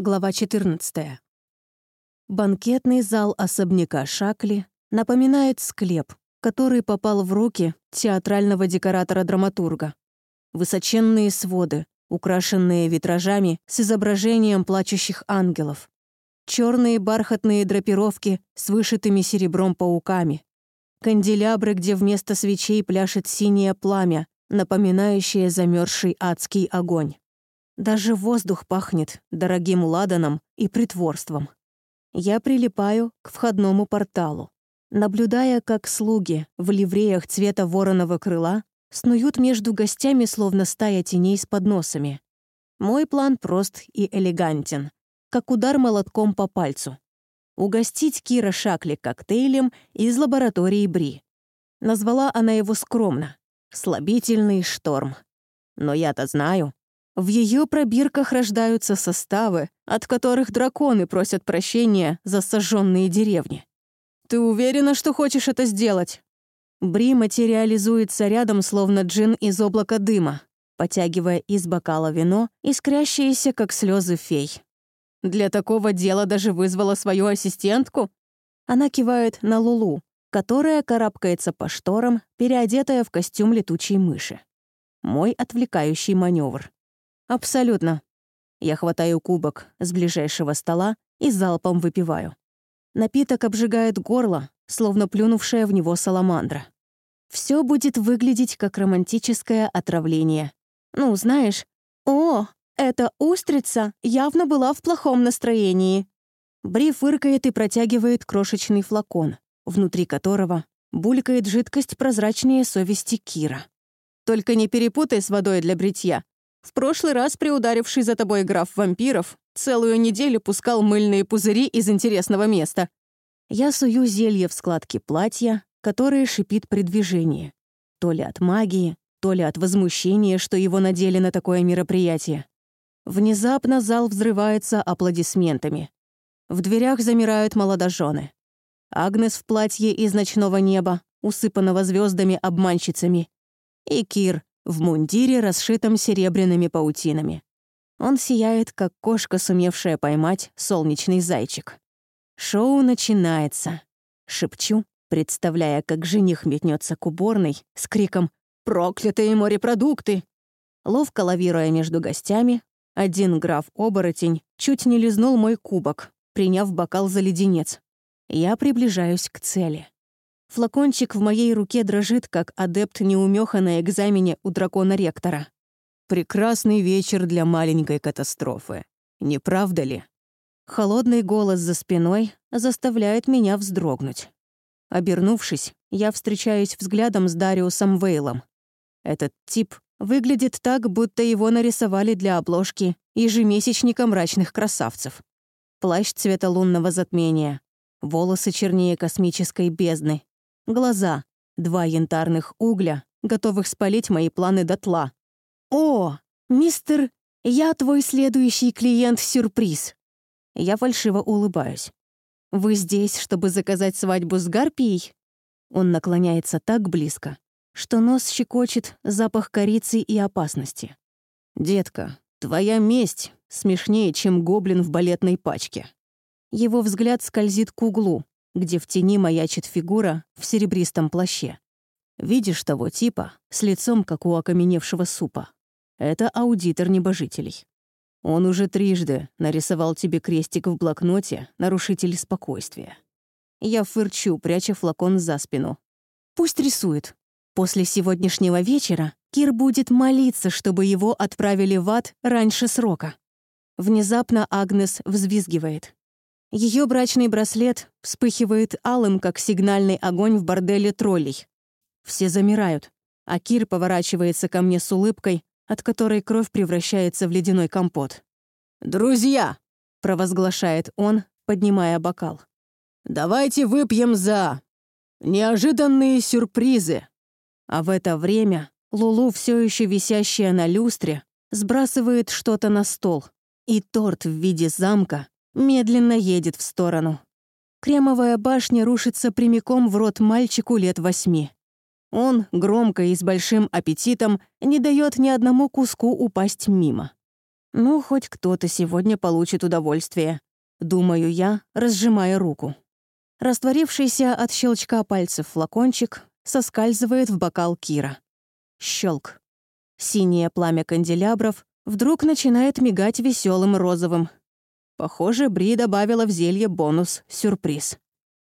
Глава 14. Банкетный зал особняка Шакли напоминает склеп, который попал в руки театрального декоратора-драматурга. Высоченные своды, украшенные витражами с изображением плачущих ангелов. Черные бархатные драпировки с вышитыми серебром пауками. Канделябры, где вместо свечей пляшет синее пламя, напоминающее замерзший адский огонь. Даже воздух пахнет дорогим ладаном и притворством. Я прилипаю к входному порталу, наблюдая, как слуги в ливреях цвета вороного крыла снуют между гостями, словно стая теней с подносами. Мой план прост и элегантен, как удар молотком по пальцу. Угостить Кира Шакли коктейлем из лаборатории Бри. Назвала она его скромно «Слабительный шторм». Но я-то знаю, в ее пробирках рождаются составы, от которых драконы просят прощения за сожженные деревни. «Ты уверена, что хочешь это сделать?» Бри материализуется рядом, словно джин из облака дыма, потягивая из бокала вино, искрящееся, как слезы фей. «Для такого дела даже вызвала свою ассистентку?» Она кивает на Лулу, которая карабкается по шторам, переодетая в костюм летучей мыши. Мой отвлекающий маневр. «Абсолютно». Я хватаю кубок с ближайшего стола и залпом выпиваю. Напиток обжигает горло, словно плюнувшая в него саламандра. Все будет выглядеть как романтическое отравление. Ну, знаешь, «О, эта устрица явно была в плохом настроении». Бри фыркает и протягивает крошечный флакон, внутри которого булькает жидкость прозрачнее совести Кира. «Только не перепутай с водой для бритья. В прошлый раз приударивший за тобой граф вампиров целую неделю пускал мыльные пузыри из интересного места. Я сую зелье в складке платья, которое шипит при движении. То ли от магии, то ли от возмущения, что его надели на такое мероприятие. Внезапно зал взрывается аплодисментами. В дверях замирают молодожены. Агнес в платье из ночного неба, усыпанного звездами обманщицами. И Кир в мундире, расшитом серебряными паутинами. Он сияет, как кошка, сумевшая поймать солнечный зайчик. Шоу начинается. Шепчу, представляя, как жених метнется к уборной с криком «Проклятые морепродукты!». Ловко лавируя между гостями, один граф-оборотень чуть не лизнул мой кубок, приняв бокал за леденец. Я приближаюсь к цели. Флакончик в моей руке дрожит, как адепт неумеха на экзамене у дракона-ректора. Прекрасный вечер для маленькой катастрофы. Не правда ли? Холодный голос за спиной заставляет меня вздрогнуть. Обернувшись, я встречаюсь взглядом с Дариусом Вейлом. Этот тип выглядит так, будто его нарисовали для обложки ежемесячника мрачных красавцев. Плащ цвета лунного затмения, волосы чернее космической бездны, Глаза. Два янтарных угля, готовых спалить мои планы дотла. «О, мистер, я твой следующий клиент-сюрприз». Я фальшиво улыбаюсь. «Вы здесь, чтобы заказать свадьбу с Гарпией?» Он наклоняется так близко, что нос щекочет запах корицы и опасности. «Детка, твоя месть смешнее, чем гоблин в балетной пачке». Его взгляд скользит к углу, где в тени маячит фигура в серебристом плаще. Видишь того типа с лицом, как у окаменевшего супа? Это аудитор небожителей. Он уже трижды нарисовал тебе крестик в блокноте «Нарушитель спокойствия». Я фырчу, пряча флакон за спину. Пусть рисует. После сегодняшнего вечера Кир будет молиться, чтобы его отправили в ад раньше срока. Внезапно Агнес взвизгивает. Ее брачный браслет вспыхивает алым, как сигнальный огонь в борделе троллей. Все замирают, а Кир поворачивается ко мне с улыбкой, от которой кровь превращается в ледяной компот. «Друзья!» — провозглашает он, поднимая бокал. «Давайте выпьем за неожиданные сюрпризы!» А в это время Лулу, все еще висящая на люстре, сбрасывает что-то на стол, и торт в виде замка медленно едет в сторону. Кремовая башня рушится прямиком в рот мальчику лет восьми. Он, громко и с большим аппетитом, не дает ни одному куску упасть мимо. Ну, хоть кто-то сегодня получит удовольствие. Думаю я, разжимая руку. Растворившийся от щелчка пальцев флакончик соскальзывает в бокал Кира. Щелк. Синее пламя канделябров вдруг начинает мигать веселым розовым. Похоже, Бри добавила в зелье бонус-сюрприз.